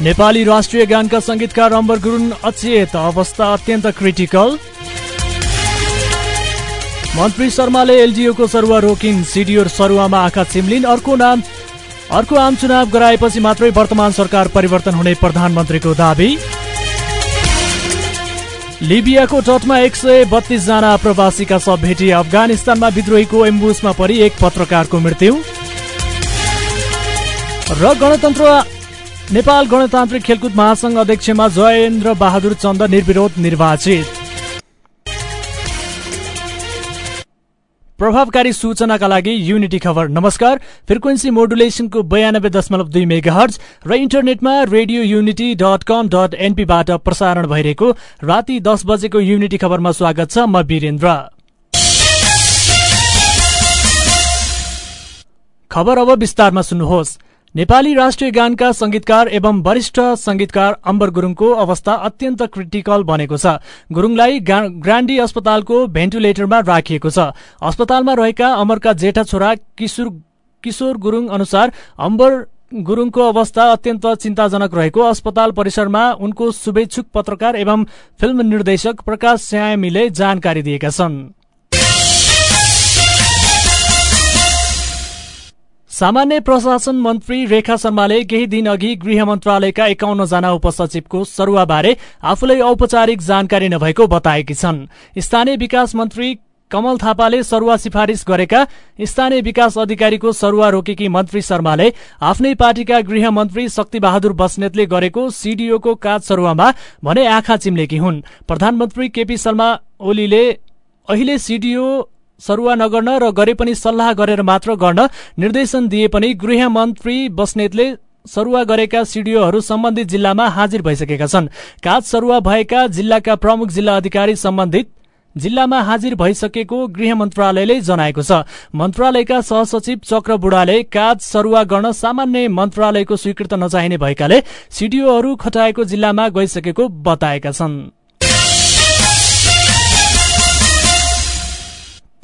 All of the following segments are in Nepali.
नेपाली राष्ट्रिय गानका सङ्गीतकार अम्बर गुरुङ अचेत अवस्था अत्यन्त क्रिटिकल मन्त्री शर्माले एलडिओको सरुवा रोकिन् सिडिओ सरुवामा आँखा चिम्लिन् अर्को नाम अर्को आम चुनाव गराएपछि मात्रै वर्तमान सरकार परिवर्तन हुने प्रधानमन्त्रीको दावी। लिबियाको तटमा एक सय बत्तीसजना प्रवासीका सब भेटिए अफगानिस्तानमा विद्रोहीको एम्बुसमा परि एक पत्रकारको मृत्यु। र गणतन्त्र नेपाल गणतान्त्रिक खेलकुद महासंघ अध्यक्षमा जयेन्द्र बहादुर चन्द निर्विरोध निर्वाचित। प्रभावकारी सूचनाका लागि युनिटी खबर। नमस्कार। फ्रिक्वेन्सी मोडुलेसनको बयानब्बे दशमलव दुई मेगा हर्ज र इन्टरनेटमा radio unity dot com dot एनपीबाट प्रसारण भइरहेको राति दस बजेको युनिटी खबरमा स्वागत छ म वीरेन्द्र। खबर अब विस्तारमा सुन्नुहोस्। नेपाली राष्ट्रिय गानका संगीतकार एवं वरिष्ठ संगीतकार अम्बर गुरूङको अवस्था अत्यन्त क्रिटिकल बनेको छ। गुरूङलाई ग्रान्डी अस्पतालको भेन्टिलेटरमा राखिएको छ। अस्पतालमा रहेका अमरका जेठा छोरा किशोर किशोर गुरूङ अनुसार अम्बर गुरूङको अवस्था अत्यन्त चिन्ताजनक रहेको अस्पताल परिसरमा उनको शुभेच्छुक पत्रकार एवं फिल्म निर्देशक प्रकाश स्यामीले जानकारी दिएका छन्। सामान्य प्रशासन मन्त्री रेखा शर्माले केही दिन अघि गृह मन्त्रालयका एकाउन्न जना उपसचिवको सरुवाबारे आफूलाई औपचारिक जानकारी नभएको बताएकी छन्। स्थानीय विकास मन्त्री कमल थापाले सरुवा सिफारिश गरेका स्थानीय विकास अधिकारीको सरुवा रोकेकी मन्त्री शर्माले आफ्नै पार्टीका गृह मन्त्री शक्तिबहादुर बस्नेतले गरेको सीडीओको काज सरुवामा भने आँखा चिम्लेकी हुन्। प्रधानमन्त्री केपी शर्मा ओलीले अहिले सीडीओ सरुवा नगर्न र गरे पनि सल्लाह गरेर मात्र गर्न निर्देशन दिए पनि गृह मन्त्री बस्नेतले सरुवा गरेका सिडिओहरू सम्बन्धित जिल्लामा हाजिर भइसकेका छन्। काज सरुवा भएका जिल्लाका प्रमुख जिल्ला अधिकारी सम्बन्धित जिल्लामा हाजिर भइसकेको गृह मन्त्रालयले जनाएको छ। मन्त्रालयका सहसचिव चक्र बुढाले काज सरुवा गर्न सामान्य मन्त्रालयको स्वीकृत नचाहिने भएकाले सिडिओहरू खटाएको जिल्लामा गइसकेको बताएका छन्।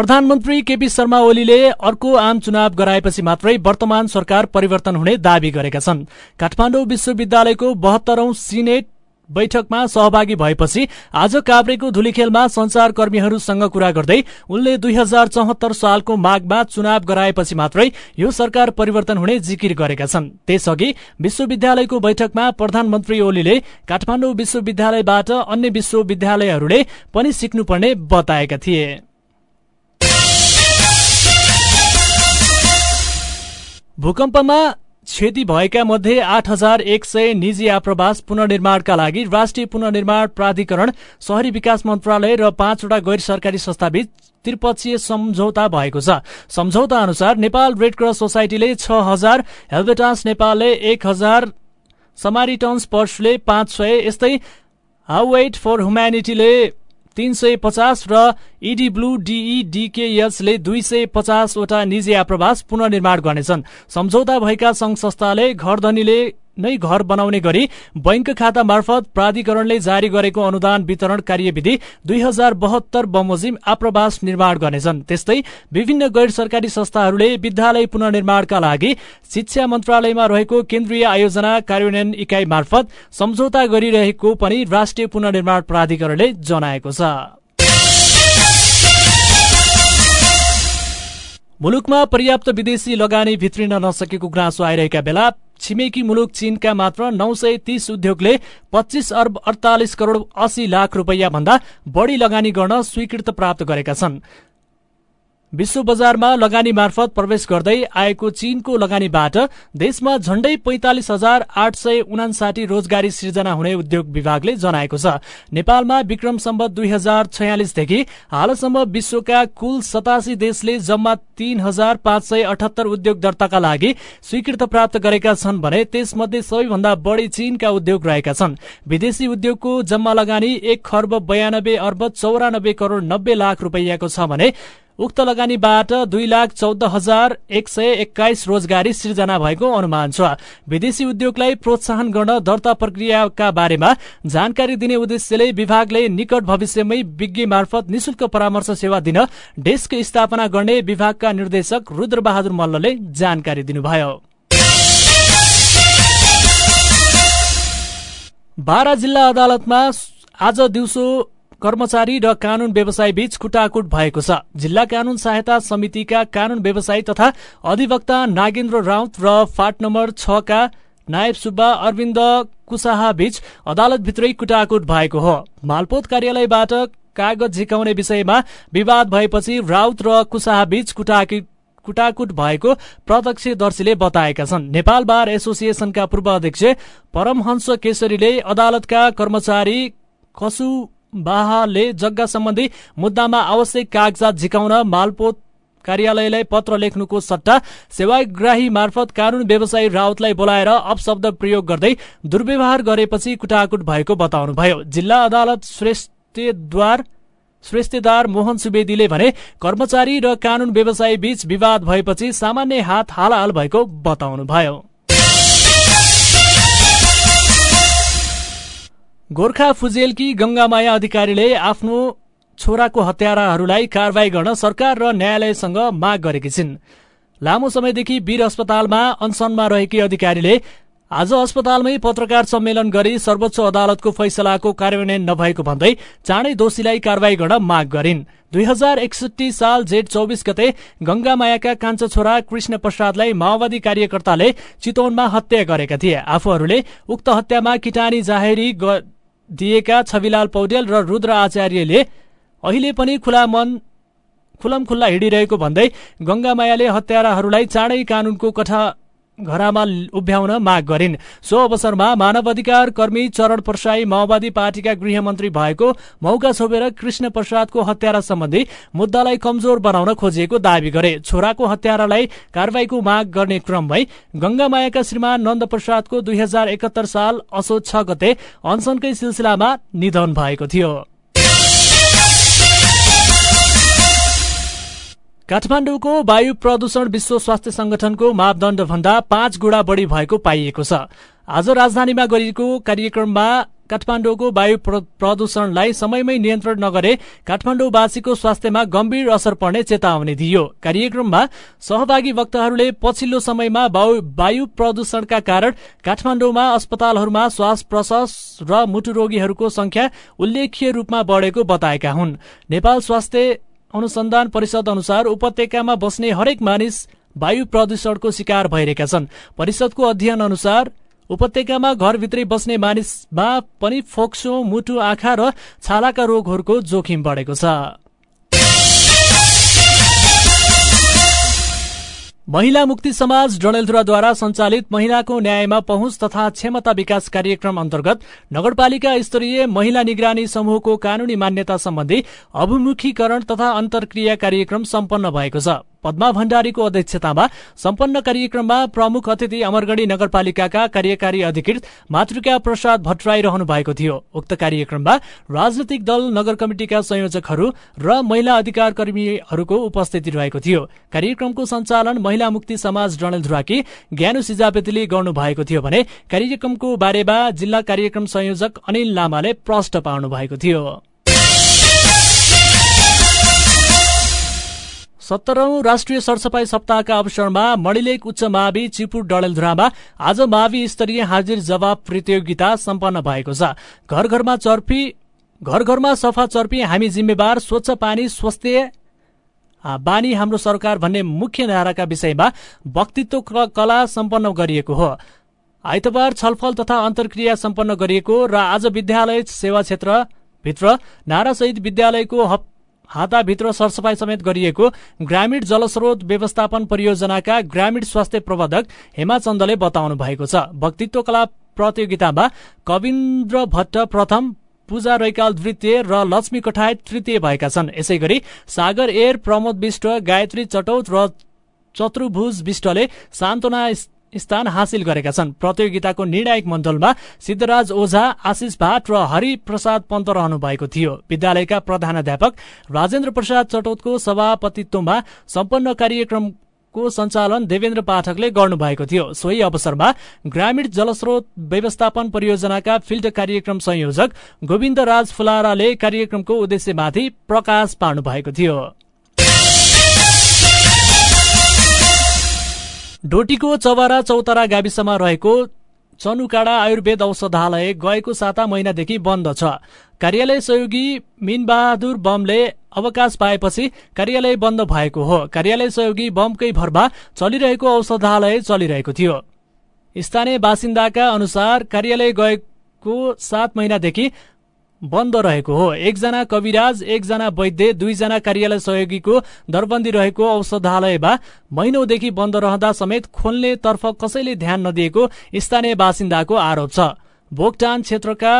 प्रधानमन्त्री केपी शर्मा ओलीले अर्को आम चुनाव गराएपछि मात्रै वर्तमान सरकार परिवर्तन हुने दावी गरेका छन्। काठमाडौँ विश्वविद्यालयको बहत्तरौं सिनेट बैठकमा सहभागी भएपछि आज काभ्रेको धुलीखेलमा संचारकर्मीहरूसँग कुरा गर्दै उनले दुई हजार चौहत्तर सालको माघमा चुनाव गराएपछि मात्रै यो सरकार परिवर्तन हुने जिकिर गरेका छन्। त्यसअघि विश्वविद्यालयको बैठकमा प्रधानमन्त्री ओलीले काठमाडौँ विश्वविद्यालयबाट अन्य विश्वविद्यालयहरूले पनि सिक्नुपर्ने बताएका थिए। भूकम्पमा क्षति भएका मध्ये आठ हजार एक सय निजी आप्रवास पुननिर्माणका लागि राष्ट्रिय पुननिर्माण प्राधिकरण शहरी विकास मन्त्रालय र पाँचवटा गैर सरकारी संस्थाबीच त्रिपक्षीय सम्झौता भएको छ। सम्झौता अनुसार नेपाल रेड क्रस सोसाइटीले छ हजार हेल्भेटास नेपालले एक हजार समारिटन्स पर्सले पाँच सय यस्तै हाउ वेट फर ह्युम्यानिटीले तीन सय पचास र इडी ब्लू डिई डिकेएसले दुई सय पचासवटा निजी आप्रवास पुननिर्माण गर्नेछन्। सम्झौता भएका संघ संस्थाले घरधनीले नै घर बनाउने गरी बैंक खाता मार्फत प्राधिकरणले जारी गरेको अनुदान वितरण कार्यविधि दुई हजार बहत्तर बमोजिम आप्रवास निर्माण गर्नेछन्। त्यस्तै विभिन्न गैर सरकारी संस्थाहरूले विद्यालय पुननिर्माणका लागि शिक्षा मन्त्रालयमा रहेको केन्द्रीय आयोजना कार्यान्वयन इकाइ मार्फत सम्झौता गरिरहेको पनि राष्ट्रिय पुननिर्माण प्राधिकरणले जनाएको छ। मुलुकमा पर्याप्त विदेशी लगानी भित्रिन नसकेको गुनासो आइरहेका बेला छिमेकी मुलुक चीनका मात्र नौ सय तीस उद्योगले पच्चीस अर्ब अडतालिस करोड़ अस्सी लाख रुपियाँ भन्दा बढ़ी लगानी गर्न स्वीकृत प्राप्त गरेका छन्। विश्व बजारमा लगानी मार्फत प्रवेश गर्दै आएको चीनको लगानीबाट देशमा झण्डै पैंतालिस हजार आठ सय उनासाठी रोजगारी सिर्जना हुने उद्योग विभागले जनाएको छ। नेपालमा विक्रम सम्बत दुई हजार छयालिसदेखि हालसम्म विश्वका कुल सतासी देशले जम्मा तीन हजार पाँच सय अठहत्तर उद्योग दर्ताका लागि स्वीकृत प्राप्त गरेका छन् भने त्यसमध्ये सबैभन्दा बढ़ी चीनका उद्योग रहेका छन्। विदेशी उद्योगको जम्मा लगानी एक खर्ब बयानब्बे अर्ब चौरानब्बे करोड़ नब्बे लाख रुपियाँको छ भने उक्त लगानीबाट दुई लाख चौध हजार एक सय एक्काइस रोजगारी सृजना भएको अनुमान छ। विदेशी उद्योगलाई प्रोत्साहन गर्न दर्ता प्रक्रियाका बारेमा जानकारी दिने उद्देश्यले विभागले निकट भविष्यमै विज्ञ मार्फत निशुल्क परामर्श सेवा दिन डेस्क स्थापना गर्ने विभागका निर्देशक रुद्रबहादुर मल्लले जानकारी दिनुभयो। बारा जिल्ला अदालतमा आज दिउँसो कर्मचारी र कानून व्यवसायी बीच कुटाकुट भएको छ। जिल्ला कानून सहायता समितिका कानून व्यवसायी तथा अधिवक्ता नागेन्द्र राउत र फाट नम्बर छका नायब सुब्बा अरविन्द कुसाहा बीच अदालतभित्रै कुटाकुट भएको हो। मालपोत कार्यालयबाट कागज झिकाउने विषयमा विवाद भएपछि राउत र कुसाहा बीच कुटाकुट कुटाकुट भएको प्रत्यक्षदर्शीले बताएका छन्। नेपाल बार एसोसिएसनका पूर्व अध्यक्ष परमहंस केसरीले अदालतका कर्मचारी कसु बाहाले जग्गा सम्बन्धी मुद्दामा आवश्यक कागजात झिकाउन मालपोत कार्यालयलाई पत्र लेख्नुको सट्टा सेवाग्राही मार्फत कानून व्यवसायी राउतलाई बोलाएर अपशब्द प्रयोग गर्दै दुर्व्यवहार गरेपछि कुटाकुट भएको बताउनुभयो। जिल्ला अदालत श्रेष्ठद्वार श्रेष्ठदार मोहन सुवेदीले भने कर्मचारी र कानून व्यवसायी बीच विवाद भएपछि सामान्य हात हालहाल भएको बताउनुभयो। गोर्खा फुजेलकी गंगामाया अधिकारीले आफ्नो छोराको हत्याराहरूलाई कारवाही गर्न सरकार र न्यायालयसँग माग गरेकी छिन्। लामो समयदेखि वीर अस्पतालमा अनसनमा रहेकी अधिकारीले आज अस्पतालमै पत्रकार सम्मेलन गरी सर्वोच्च अदालतको फैसलाको कार्यान्वयन नभएको भन्दै चाँडै दोषीलाई कारवाही गर्न माग गरिन्। दुई हजार एकसठी साल जेठ चौबिस गते गंगामायाका कान्छो छोरा कृष्ण प्रसादलाई माओवादी कार्यकर्ताले चितवनमा हत्या गरेका थिए। आफूहरूले उक्त हत्यामा किटानी जाहेरी दिएका छविलाल पौडेल र रुद्र आचार्यले अहिले पनि खुला मन खुलम खुल्ला हिँडिरहेको भन्दै गंगामायाले हत्याराहरूलाई चाँडै कानूनको कठा घरामा उभ्याउन माग गरिन्। सो अवसरमा मानव अधिकार कर्मी चरण प्रसाई माओवादी पार्टीका गृहमन्त्री भएको मौका छोपेर कृष्ण प्रसादको हत्यारा सम्बन्धी मुद्दालाई कमजोर बनाउन खोजिएको दावी गरे। छोराको हत्यारालाई कारवाहीको माग गर्ने क्रममै गंगामायाका श्रीमान नन्द प्रसादको दुई साल असोज छ गते अनसनकै सिलसिलामा निधन भएको थियो। काठमाडौँको वायु प्रदूषण विश्व स्वास्थ्य संगठनको मापदण्ड भन्दा पाँच गुणा बढ़ी भएको पाइएको छ। आज राजधानीमा गरिएको कार्यक्रममा काठमाडौँको वायु प्रदूषणलाई समयमै नियन्त्रण नगरे काठमाडौँवासीको स्वास्थ्यमा गम्भीर असर पर्ने चेतावनी दिइयो कार्यक्रममा सहभागी वक्ताहरूले पछिल्लो समयमा वायु प्रदूषणका कारण काठमाडौँमा अस्पतालहरूमा श्वास प्रश्वास र मुटु रोगीहरूको संख्या उल्लेखीय रूपमा बढ़ेको बताएका हुन्। नेपाल स्वास्थ्य अनुसन्धान परिषद अनुसार उपत्यकामा बस्ने हरेक मानिस वायु प्रदूषणको शिकार भइरहेका छन्। परिषदको अध्ययन अनुसार उपत्यकामा घरभित्रै बस्ने मानिसमा पनि फोक्सो मुटु आँखा र छालाका रोगहरूको जोखिम बढेको छ। महिला मुक्ति समाज डणेलधुराद्वारा सञ्चालित महिलाको न्यायमा पहुँच तथा क्षमता विकास कार्यक्रम अन्तर्गत नगरपालिका स्तरीय महिला निगरानी समूहको कानूनी मान्यता सम्बन्धी अभिमुखीकरण तथा अन्तर्क्रिया कार्यक्रम सम्पन्न भएको छ। पद्मा भण्डारीको अध्यक्षतामा सम्पन्न कार्यक्रममा प्रमुख अतिथि अमरगढ़ी नगरपालिकाका कार्यकारी अधिकृत मातृका प्रसाद भट्टराई रहनु भएको थियो। उक्त कार्यक्रममा राजनैतिक दल नगर कमिटिका संयोजकहरू र महिला अधिकार कर्मीहरूको उपस्थिति रहेको थियो। कार्यक्रमको सञ्चालन महिला मुक्ति समाज डणेलधुराकी ज्ञानु सिजापेतीले गर्नु भएको थियो भने कार्यक्रमको बारेमा जिल्ला कार्यक्रम संयोजक अनिल लामाले प्रष्ट पार्नु भएको थियो। सत्तरौं राष्ट्रिय सरसफाई सप्ताहका अवसरमा मणिलेक उच्च मावि चिपुर डडेलधुरामा आज मावि स्तरीय हाजिर जवाब प्रतियोगिता सम्पन्न भएको छ। घर घरमा चर्पी घर घरमा सफा चर्पी हामी जिम्मेवार स्वच्छ पानी स्वास्थ्य बानी हाम्रो सरकार भन्ने मुख्य नाराका विषयमा वक्तित्व कला सम्पन्न गरिएको हो। आइतबार छलफल तथा अन्तर्क्रिया सम्पन्न गरिएको र आज विद्यालय सेवा क्षेत्रभित्र नारासहित विद्यालयको हाताभित्र सरसफाई समेत गरिएको ग्रामीण जलस्रोत व्यवस्थापन परियोजनाका ग्रामीण स्वास्थ्य प्रबन्धक हेमा चन्दले बताउनु भएको छ। वक्तित्व कला प्रतियोगितामा कविन्द्र भट्ट प्रथम पूजा रैकाल द्वितीय र लक्ष्मी कठायत तृतीय भएका छन्। यसै गरी सागर एयर प्रमोद विष्ट गायत्री चटौत र चतुर्भुज विष्टले सान्तोना स्थान हासिल गरेका छन्। प्रतियोगिताको निर्णायक मण्डलमा सिद्धराज ओझा आशिष भाट र हरिप्रसाद पन्त रहनु भएको थियो। विद्यालयका प्रधानाध्यापक राजेन्द्र प्रसाद चटौतको सभापतित्वमा सम्पन्न कार्यक्रम को सञ्चालन देवेन्द्र पाठकले गर्नुभएको थियो। सोही अवसरमा ग्रामीण जलस्रोत व्यवस्थापन परियोजनाका फिल्ड कार्यक्रम संयोजक गोविन्द राज फुलाराले कार्यक्रमको उद्देश्यमाथि प्रकाश पार्नु भएको थियो। डोटीको चौबारा चौतारा गाविसमा रहेको चनुकाडा आयुर्वेद औषधालय गएको साता महिनादेखि बन्द छ। कार्यालय सहयोगी मिनबहादुर बमले अवकाश पाएपछि कार्यालय बन्द भएको हो। कार्यालय सहयोगी बमकै भरमा चलिरहेको औषधालय चलिरहेको थियो। स्थानीय बासिन्दाका अनुसार कार्यालय गएको सात महिनादेखि बन्द रहेको हो। एकजना कविराज एकजना वैद्य दुईजना कार्यालय सहयोगीको दरबन्दी रहेको औषधालयमा महिनौदेखि बन्द रहँदा समेत खोल्ने तर्फ कसैले ध्यान नदिएको स्थानीय बासिन्दाको आरोप छ। भोगटान क्षेत्रका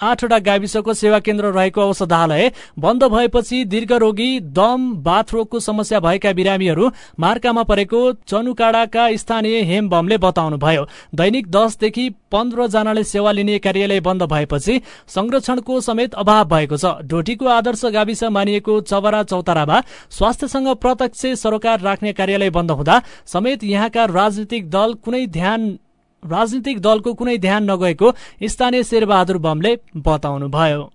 आठवटा गाविसको सेवा केन्द्र रहेको औषधालय बन्द भएपछि दीर्घरोगी दम बाथरोगको समस्या भएका बिरामीहरू मार्कामा परेको चनुकाडाका स्थानीय हेमबमले बताउनुभयो। दैनिक दसदेखि पन्ध्र जनाले सेवा लिने कार्यालय बन्द भएपछि संरक्षणको समेत अभाव भएको छ। डोटीको आदर्श गाविस मानिएको चवरा चौतारामा स्वास्थ्यसँग प्रत्यक्ष सरोकार राख्ने कार्यालय बन्द हुँदा समेत यहाँका राजनीतिक दल कुनै ध्यान राजनीतिक दलको कुनै ध्यान नगएको स्थानीय शेरबहादुर बमले बताउनुभयो।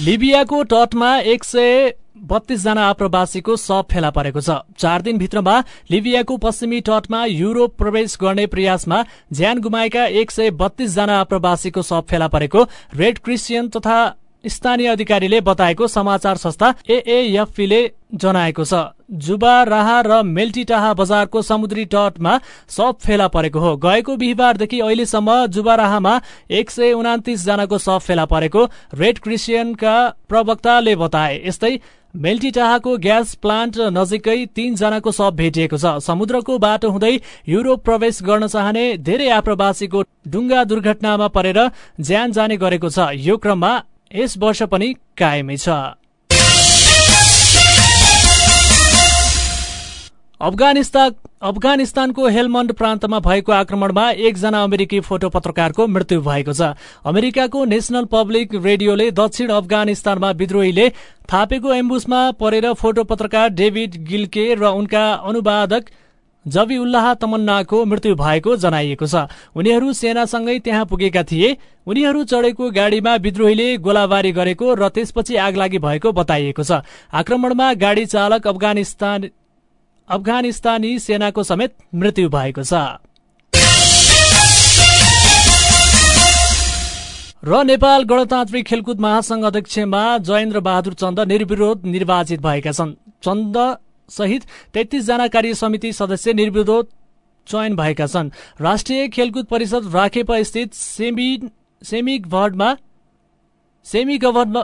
लिबियाको तटमा एक सय बत्तीसजना आप्रवासीको शव फेला परेको छ। चार दिनभित्रमा लिबियाको पश्चिमी तटमा युरोप प्रवेश गर्ने प्रयासमा ज्यान गुमाएका एक सय बत्तीसजना आप्रवासीको शव फेला परेको रेड क्रिस्चियन तथा स्थानीय अधिकारीले बताएको समाचार संस्था एएफपीले जनाएको छ। जुबा राहा र मेल्टिटाहा बजारको समुद्री तटमा सप फेला परेको हो। गएको बिहिबारदेखि अहिलेसम्म जुबा राहामा एक सय उनातिस जनाको सप फेला परेको रेड क्रिस्चियनका प्रवक्ताले बताए। यस्तै मेल्टिटाहाको ग्यास प्लान्ट नजिकै तीनजनाको शव भेटिएको छ। समुद्रको बाटो हुँदै युरोप प्रवेश गर्न चाहने धेरै आप्रवासीको डुङ्गा दुर्घटनामा परेर ज्यान जाने गरेको छ। यो क्रममा यस वर्ष पनि कायमै छ। अफगानिस्तान अफगानिस्तानको हेलमण्ड प्रान्तमा भएको आक्रमणमा एकजना अमेरिकी फोटो पत्रकारको मृत्यु भएको छ। अमेरिकाको नेशनल पब्लिक रेडियोले दक्षिण अफगानिस्तानमा विद्रोहीले थापेको एम्बुसमा परेर फोटो पत्रकार डेभिड गिल्के र उनका अनुवादक जबी उल्लाह तमन्नाको मृत्यु भएको जनाइएको छ। उनीहरू सेनासँगै त्यहाँ पुगेका थिए। उनीहरू चढेको गाडीमा विद्रोहीले गोलाबारी गरेको र त्यसपछि आगलागी भएको बताइएको छ। आक्रमणमा गाडी चालक अफगानिस्तान अफगानिस्तानी सेनाको समेत मृत्यु भएको छ। र नेपाल गणतान्त्रिक खेलकुद महासंघ अध्यक्षमा जयेन्द्र बहादुर चन्द निर्विरोध निर्वाचित भएका छन्। चन्द सहित तेत्तीसजना कार्य समिति सदस्य निर्विरोध चयन भएका छन्। राष्ट्रिय खेलकुद परिषद राखेप स्थित सेमी सेमी गभर्डमा सेमी गभर्ड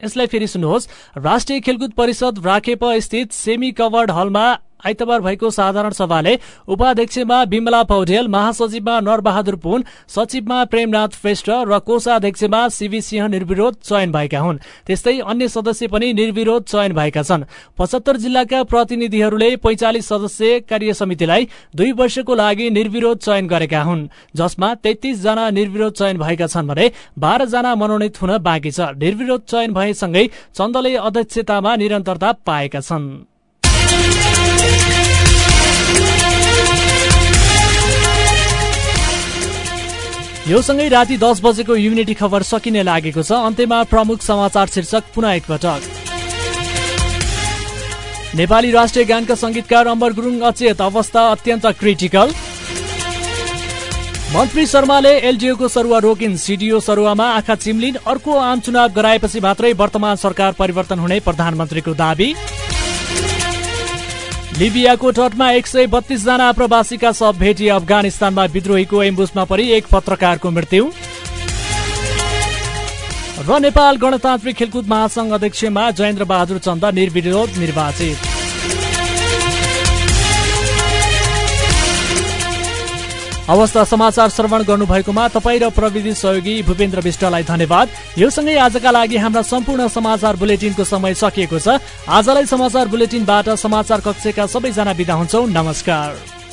यसलाई फेरि सुन्नुहोस्। राष्ट्रिय खेलकुद परिषद राखेप स्थित सेमी कभर्ड हलमा आइतबार भएको साधारण सभाले उपाध्यक्षमा विमला पौडेल महासचिवमा नरबहादुर पुन सचिवमा प्रेमनाथ श्रेष्ठ र कोषाध्यक्षमा सीवी सिंह निर्विरोध चयन भएका हुन्। त्यस्तै अन्य सदस्य पनि निर्विरोध चयन भएका छन्। पचहत्तर जिल्लाका प्रतिनिधिहरूले पैंचालिस सदस्य कार्य समितिलाई दुई वर्षको लागि निर्विरोध चयन गरेका हुन्। जसमा तेत्तीस जना निर्विरोध चयन भएका छन् भने बाह्र जना मनोनित हुन बाँकी छ। निर्विरोध चयन भएसँगै चन्दले अध्यक्षतामा निरन्तरता पाएका छन्। यो सँगै राति दस बजेको युनिटी खबर सकिने लागेको छ। अन्त्यमा प्रमुख समाचार शीर्षक पुनः एकपटक। नेपाली राष्ट्रिय गानका संगीतकार अम्बर गुरुङ अचेत अवस्था अत्यन्त क्रिटिकल। मन्त्री शर्माले एलडिओको सरुवा रोकिन्। सिडिओ सरुवामा आँखा चिम्लिन्। अर्को आम चुनाव गराएपछि मात्रै वर्तमान सरकार परिवर्तन हुने प्रधानमन्त्रीको दावी। लिबियाको तटमा एक सय बत्तीसजना आप्रवासीका शव भेटी अफगानिस्तानमा विद्रोहीको एम्बुसमा परि एक पत्रकारको मृत्यु। र नेपाल गणतान्त्रिक खेलकुद महासंघ अध्यक्षमा जयेन्द्र बहादुर चन्द निर्विरोध निर्वाचित। अवस्था समाचार श्रवण गर्नुभएकोमा तपाईँ र प्रविधि सहयोगी भूपेन्द्र विष्टलाई धन्यवाद। यो सँगै आजका लागि हाम्रा सम्पूर्ण समाचार बुलेटिनको समय सकिएको छ। आजलाई समाचार बुलेटिनबाट समाचार कक्षका सबैजना विदा हुन्छौ। नमस्कार।